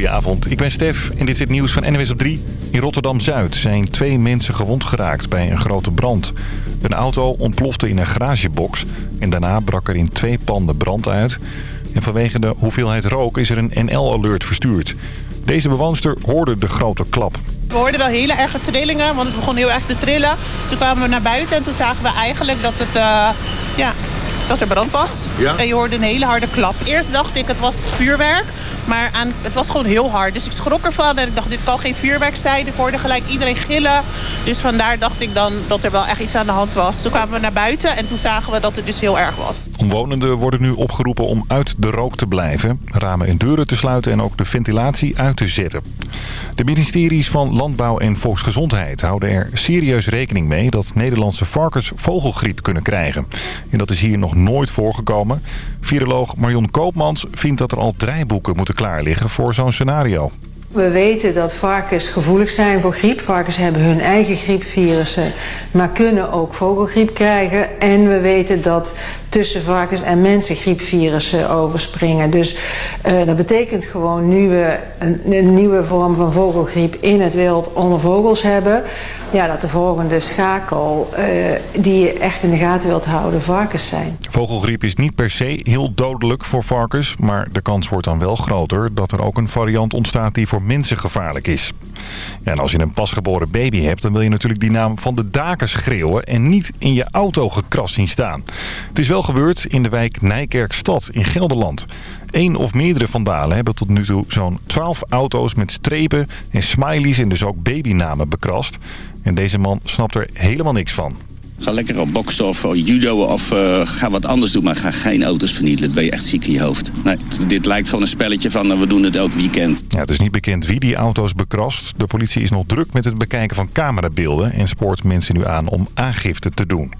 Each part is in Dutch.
Goedenavond, ik ben Stef en dit is het nieuws van NWS op 3. In Rotterdam-Zuid zijn twee mensen gewond geraakt bij een grote brand. Een auto ontplofte in een garagebox en daarna brak er in twee panden brand uit. En vanwege de hoeveelheid rook is er een NL-alert verstuurd. Deze bewoonster hoorde de grote klap. We hoorden wel hele erge trillingen, want het begon heel erg te trillen. Toen kwamen we naar buiten en toen zagen we eigenlijk dat het... Uh, ja, dat er brand was. En je hoorde een hele harde klap. Eerst dacht ik het was vuurwerk. Maar aan, het was gewoon heel hard. Dus ik schrok ervan en ik dacht dit kan geen vuurwerk zijn. Ik hoorde gelijk iedereen gillen. Dus vandaar dacht ik dan dat er wel echt iets aan de hand was. Toen kwamen we naar buiten en toen zagen we dat het dus heel erg was. Omwonenden worden nu opgeroepen om uit de rook te blijven. Ramen en deuren te sluiten en ook de ventilatie uit te zetten. De ministeries van Landbouw en Volksgezondheid houden er serieus rekening mee... dat Nederlandse varkens vogelgriep kunnen krijgen. En dat is hier nog nooit voorgekomen. Viroloog Marion Koopmans vindt dat er al draaiboeken moeten klaar liggen voor zo'n scenario. We weten dat varkens gevoelig zijn voor griep. Varkens hebben hun eigen griepvirussen, maar kunnen ook vogelgriep krijgen. En we weten dat tussen varkens en mensen griepvirussen overspringen. Dus uh, dat betekent gewoon nu we een, een, nieuwe vorm van vogelgriep in het wild onder vogels hebben... Ja, dat de volgende schakel uh, die je echt in de gaten wilt houden varkens zijn. Vogelgriep is niet per se heel dodelijk voor varkens... maar de kans wordt dan wel groter dat er ook een variant ontstaat die voor mensen gevaarlijk is. En als je een pasgeboren baby hebt, dan wil je natuurlijk die naam van de daken schreeuwen... en niet in je auto gekrast zien staan. Het is wel gebeurd in de wijk Nijkerkstad in Gelderland. Eén of meerdere vandalen hebben tot nu toe zo'n 12 auto's met strepen en smileys en dus ook babynamen bekrast. En deze man snapt er helemaal niks van. Ga lekker op boksen of judo of uh, ga wat anders doen, maar ga geen auto's vernielen. Dan ben je echt ziek in je hoofd. Nee, dit lijkt gewoon een spelletje van uh, we doen het elk weekend. Ja, het is niet bekend wie die auto's bekrast. De politie is nog druk met het bekijken van camerabeelden en spoort mensen nu aan om aangifte te doen.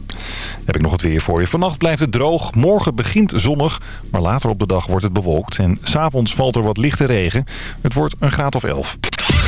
heb ik nog het weer voor je. Vannacht blijft het droog. Morgen begint zonnig, maar later op de dag wordt het bewolkt. En s'avonds valt er wat lichte regen. Het wordt een graad of 11.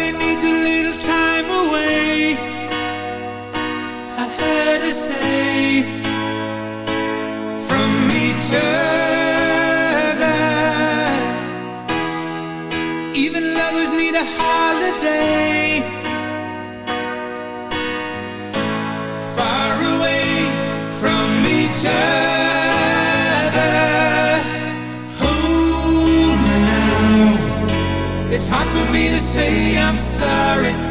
Everybody needs a little time away. I heard her say from each other. Even lovers need a holiday. Far away from each other. Oh, it's hard for me to say I'm sorry.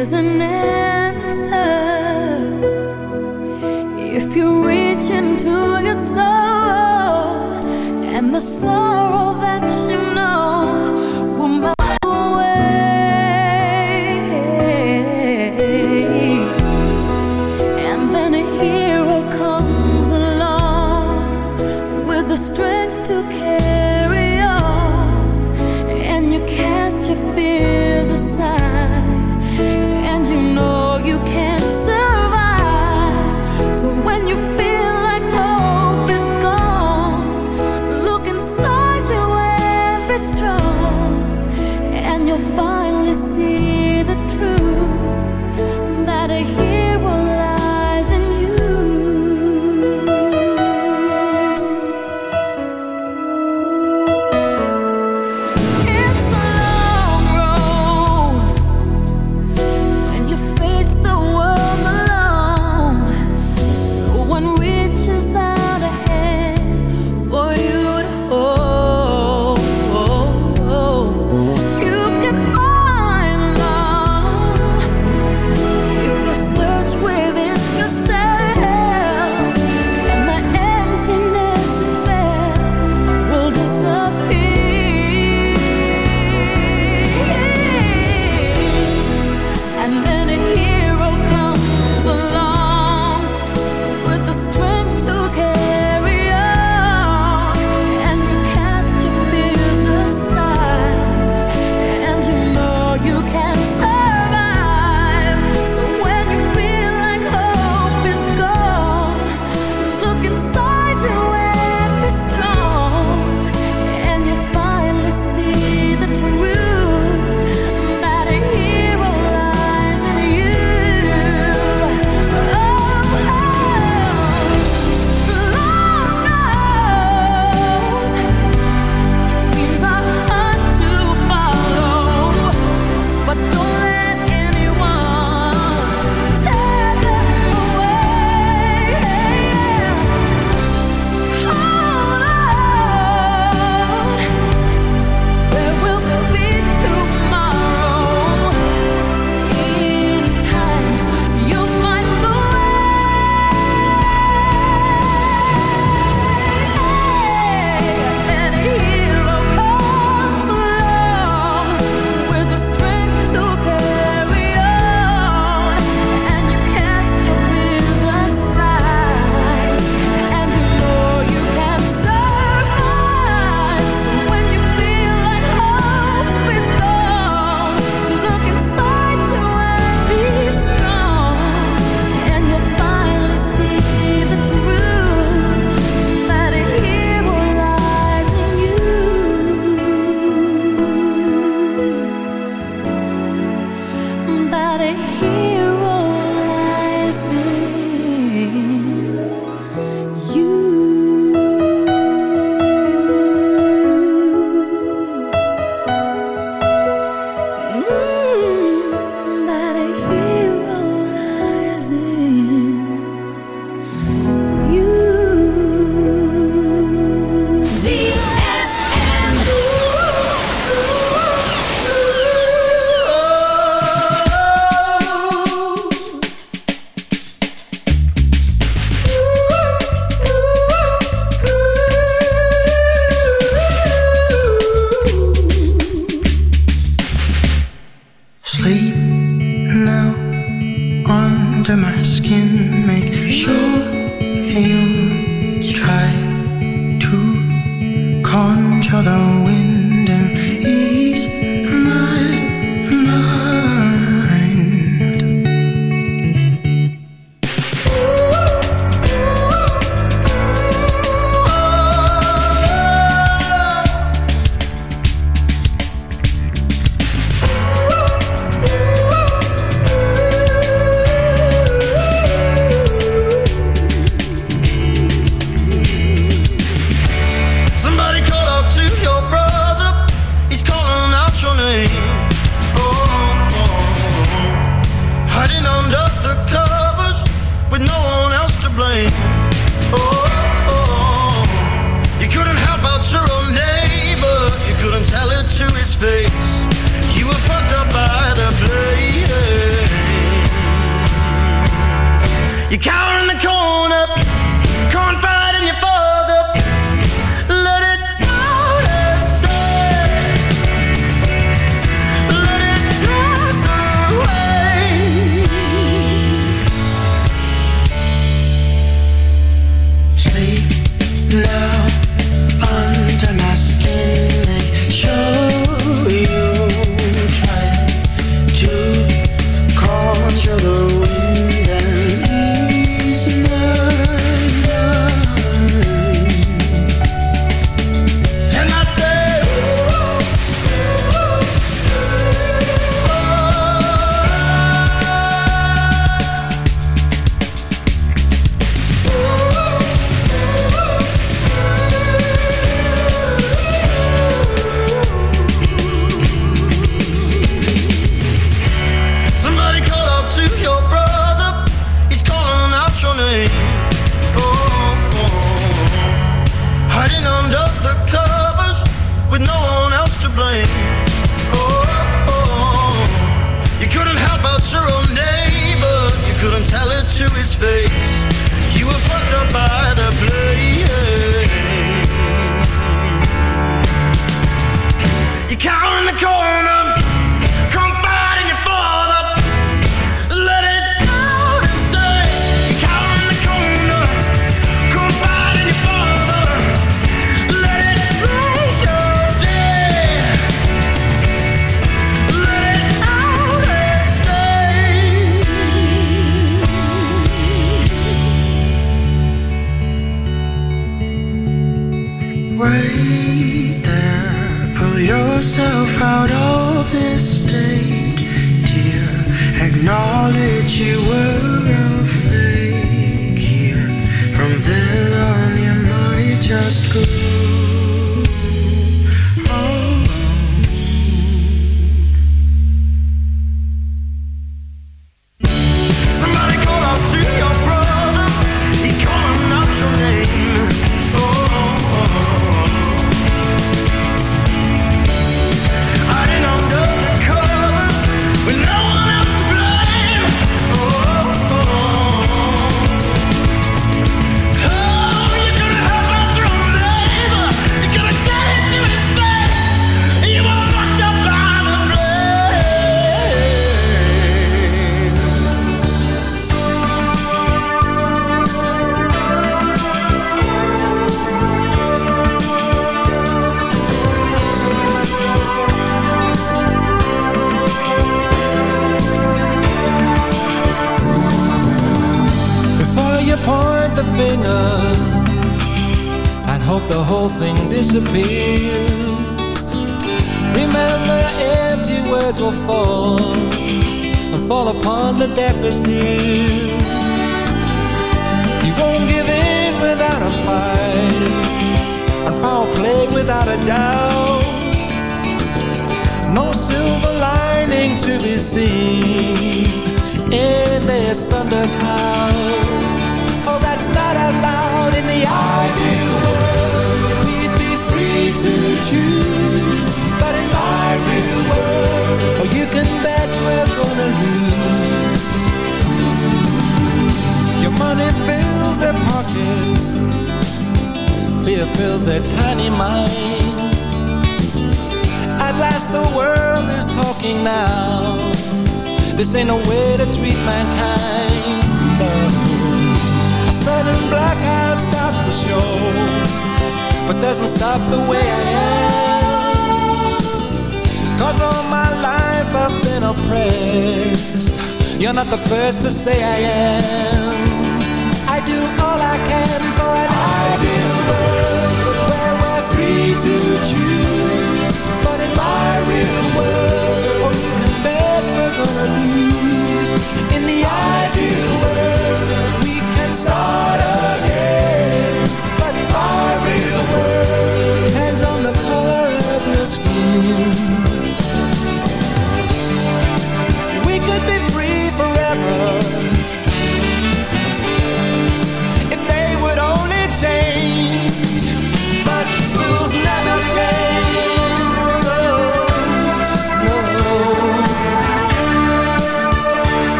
there's an answer. If you reach into your soul and the sorrow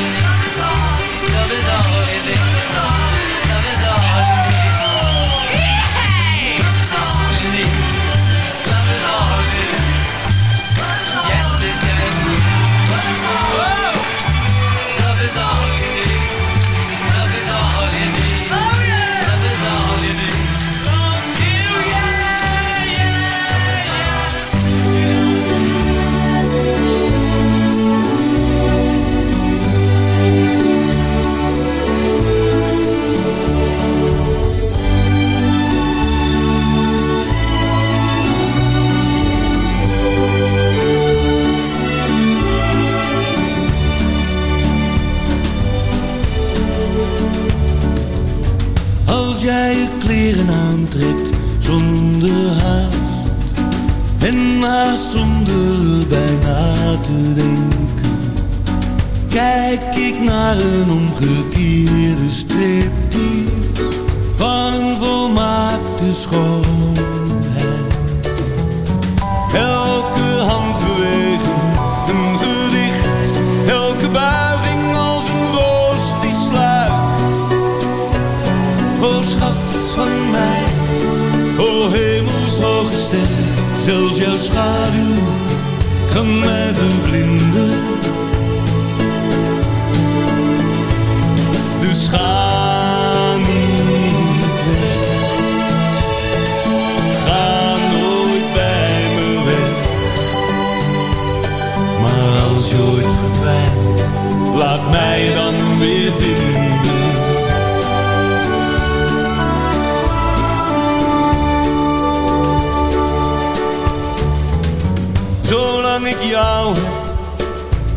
Thank you.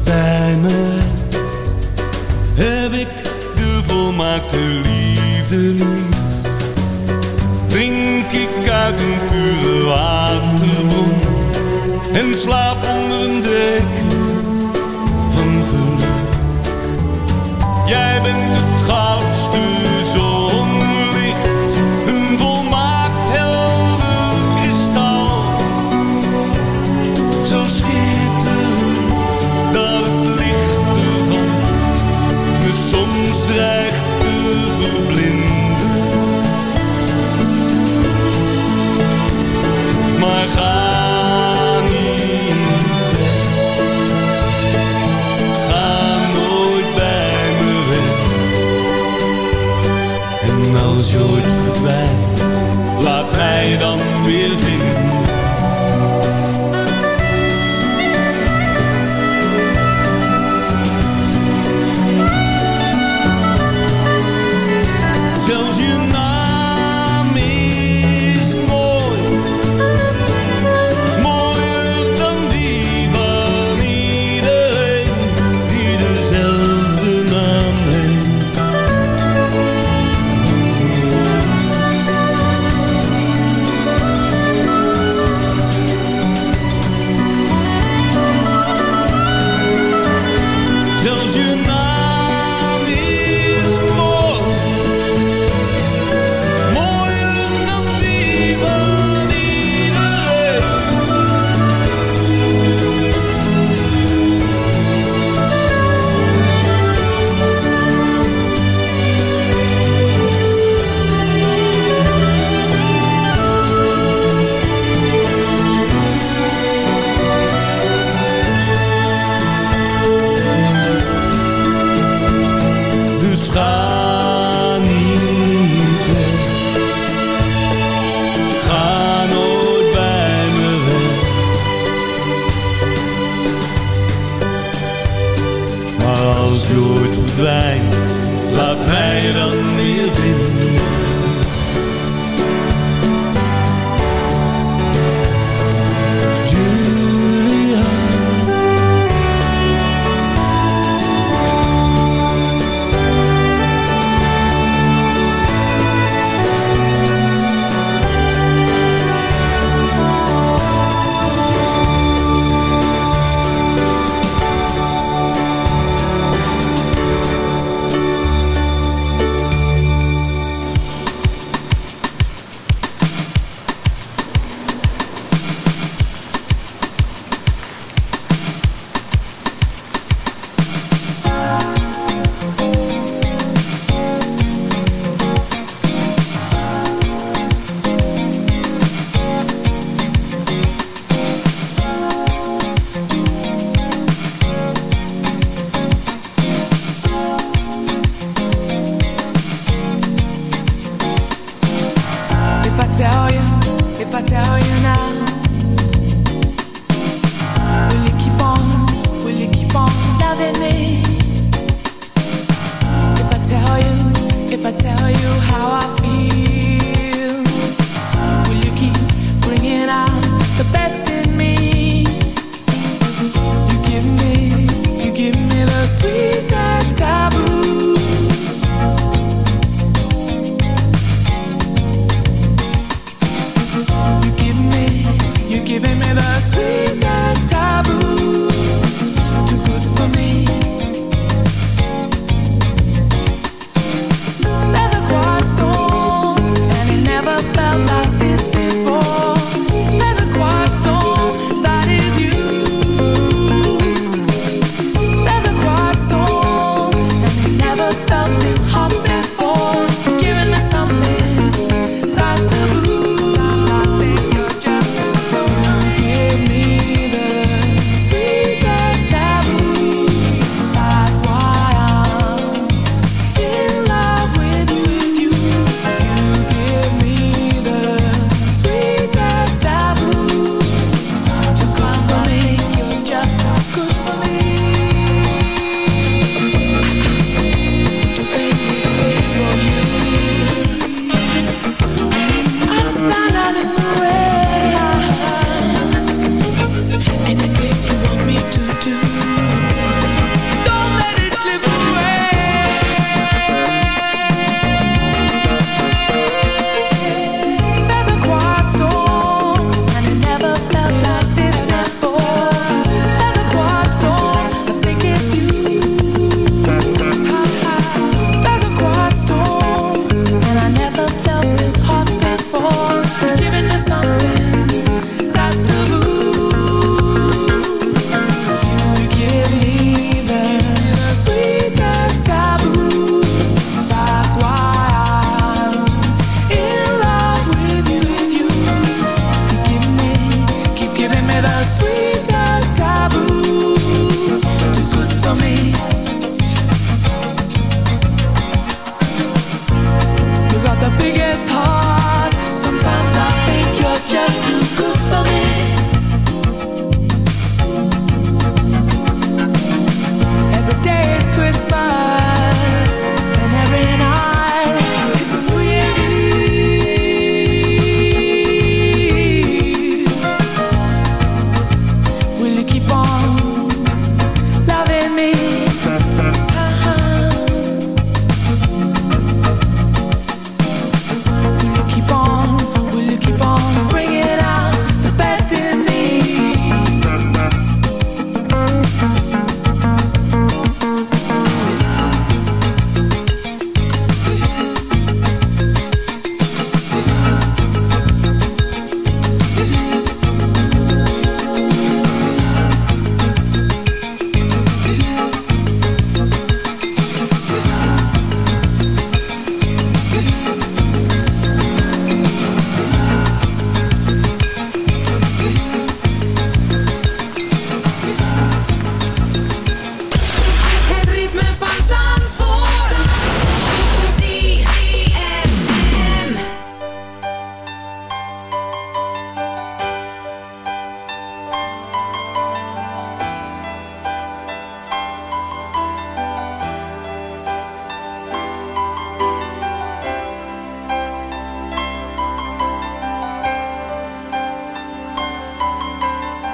bij me heb ik de volmaakte liefde niet. Drink ik uit een pure waterbron en slaap onder een dek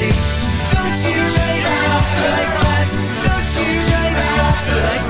Don't you trade her up like that. Don't you trade up like that.